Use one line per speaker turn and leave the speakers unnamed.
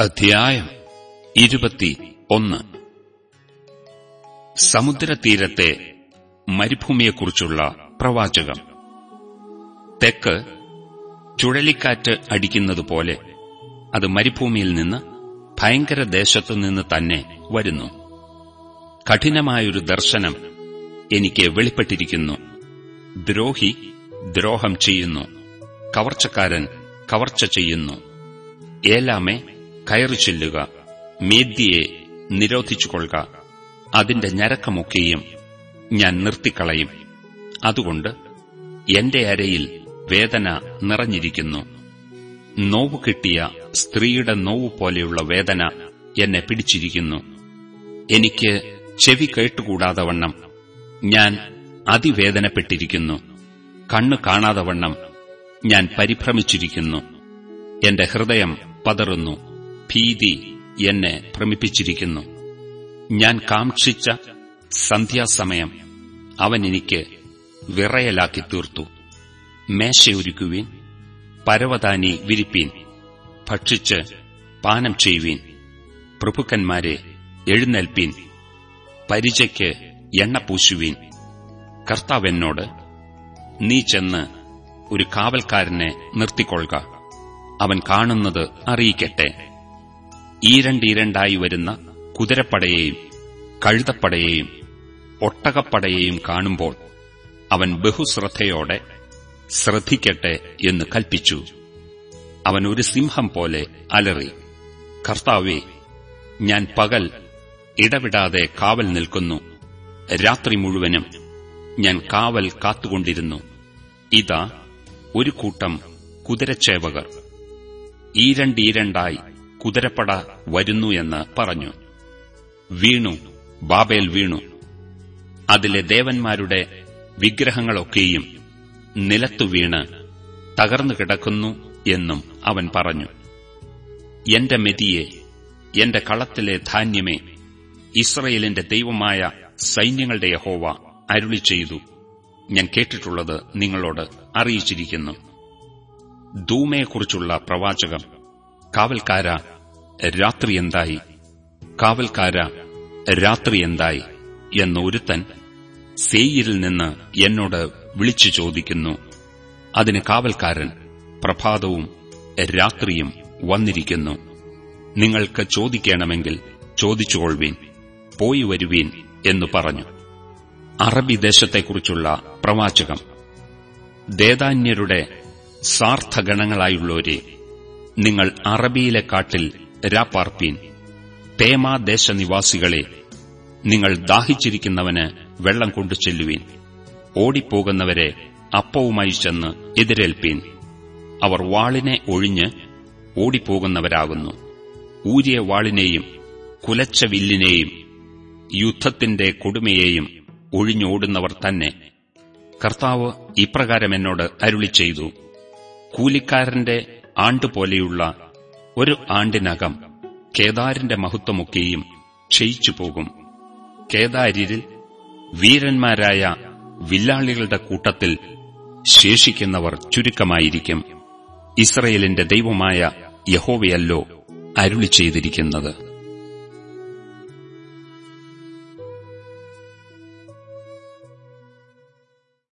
അധ്യായം ഇരുപത്തി ഒന്ന് സമുദ്രതീരത്തെ മരുഭൂമിയെക്കുറിച്ചുള്ള പ്രവാചകം. തെക്ക് ചുഴലിക്കാറ്റ് അടിക്കുന്നതുപോലെ അത് മരുഭൂമിയിൽ നിന്ന് ഭയങ്കര ദേശത്തു നിന്ന് തന്നെ വരുന്നു. കഠിനമായൊരു ദർശനം എനിക്ക് വെളിപ്പെട്ടിരിക്കുന്നു. ദ്രോഹി ദ്രോഹം ചെയ്യുന്നു. കവർച്ചക്കാരൻ കവർച്ച ചെയ്യുന്നു. ഏലാമെ കയറി ചെല്ലുക. മേദ്യയെ നിരോധിച്ചുകൊള്ളുക. അതിന്റെ ഞരക്കമൊക്കെയും ഞാൻ നിർത്തിക്കളയും. അതുകൊണ്ട് എന്റെ അരയിൽ വേദന നിറഞ്ഞിരിക്കുന്നു. നോവു കിട്ടിയ സ്ത്രീയുടെ നോവു പോലെയുള്ള വേദന എന്നെ പിടിച്ചിരിക്കുന്നു. എനിക്ക് ചെവി കേട്ടുകൂടാതെ വണ്ണം ഞാൻ അതിവേദനപ്പെട്ടിരിക്കുന്നു. കണ്ണു കാണാതെ വണ്ണം ഞാൻ പരിഭ്രമിച്ചിരിക്കുന്നു. എന്റെ ഹൃദയം പതറുന്നു. ഭീതി എന്നെ ഭ്രമിപ്പിച്ചിരിക്കുന്നു. ഞാൻ കാക്ഷിച്ച സന്ധ്യാസമയം അവൻ എനിക്ക് വിറയലാക്കി തീർത്തു. മേശയൊരുക്കുവീൻ പരവതാനി വിരിപ്പീൻ ഭക്ഷിച്ച് പാനം ചെയ്യുവീൻ പ്രഭുക്കന്മാരെ എഴുന്നേൽപ്പീൻ പരിചയ്ക്ക് എണ്ണ പൂശുവീൻ. കർത്താവെന്നോട് നീ ചെന്ന് ഒരു കാവൽക്കാരനെ നിർത്തിക്കൊള്ളുക. അവൻ കാണുന്നത് അറിയിക്കട്ടെ. ഈരണ്ടീരണ്ടായി വരുന്ന കുതിരപ്പടയെയും കഴുതപ്പടയെയും ഒട്ടകപ്പടയെയും കാണുമ്പോൾ അവൻ ബഹുശ്രദ്ധയോടെ ശ്രദ്ധിക്കട്ടെ എന്ന് കൽപ്പിച്ചു. അവൻ ഒരു സിംഹം പോലെ അലറി കർത്താവേ ഞാൻ പകൽ ഇടവിടാതെ കാവൽ നിൽക്കുന്നു. രാത്രി മുഴുവനും ഞാൻ കാവൽ കാത്തുകൊണ്ടിരുന്നു. ഇതാ ഒരു കൂട്ടം കുതിരച്ചേവകർ. ഈരണ്ടീരണ്ടായി കുതിരപ്പട വരുന്നു എന്ന് പറഞ്ഞു. വീണു. ബാബേൽ വീണു. അതിലെ ദേവന്മാരുടെ വിഗ്രഹങ്ങളൊക്കെയും നിലത്തു വീണ് തകർന്നു കിടക്കുന്നു എന്നും അവൻ പറഞ്ഞു. എന്റെ മെതിയെ എന്റെ കളത്തിലെ ധാന്യമേ ഇസ്രയേലിന്റെ ദൈവമായ സൈന്യങ്ങളുടെ യഹോവ അരുളി ചെയ്തു. ഞാൻ കേട്ടിട്ടുള്ളത് നിങ്ങളോട് അറിയിച്ചിരിക്കുന്നു. ധൂമയെക്കുറിച്ചുള്ള പ്രവാചകം കാവൽക്കാര രാത്രി എന്തായി? കാവൽക്കാര രാത്രി എന്തായി? എന്നൊരുത്തൻ സേയിരിൽ നിന്ന് എന്നോട് വിളിച്ചു ചോദിക്കുന്നു. അതിന് കാവൽക്കാരൻ പ്രഭാതവും രാത്രിയും വന്നിരിക്കുന്നു. നിങ്ങൾക്ക് ചോദിക്കണമെങ്കിൽ ചോദിച്ചുകൊള്ളുവീൻ പോയി വരുവീൻ എന്നു പറഞ്ഞു. അറബി ദേശത്തെക്കുറിച്ചുള്ള പ്രവാചകം. ദേദാന്യരുടെ സാർത്ഥഗണങ്ങളായുള്ളവരെ നിങ്ങൾ അറബിയിലെ കാട്ടിൽ രാപ്പാർപ്പീൻ പേമാദേശനിവാസികളെ നിങ്ങൾ ദാഹിച്ചിരിക്കുന്നവന് വെള്ളം കൊണ്ടു ചെല്ലുവീൻ. ഓടിപ്പോകുന്നവരെ അപ്പവുമായി ചെന്ന് എതിരേൽപ്പീൻ. അവർ വാളിനെ ഒഴിഞ്ഞ് ഓടിപ്പോകുന്നവരാകുന്നു. ഊരിയ വാളിനെയും കുലച്ച വില്ലിനെയും യുദ്ധത്തിന്റെ കൊടുമയെയും ഒഴിഞ്ഞോടുന്നവർ തന്നെ. കർത്താവ് ഇപ്രകാരം എന്നോട് അരുളി ചെയ്തു കൂലിക്കാരന്റെ ആണ്ടുപോലെയുള്ള ഒരു ആണ്ടിനകം കേദാരിന്റെ മഹത്വമൊക്കെയും ക്ഷയിച്ചു പോകും. കേദാരിൽ വീരന്മാരായ വില്ലാളികളുടെ കൂട്ടത്തിൽ ശേഷിക്കുന്നവർ ചുരുക്കമായിരിക്കും. ഇസ്രയേലിന്റെ ദൈവമായ യഹോവയല്ലോ അരുളി ചെയ്തിരിക്കുന്നത്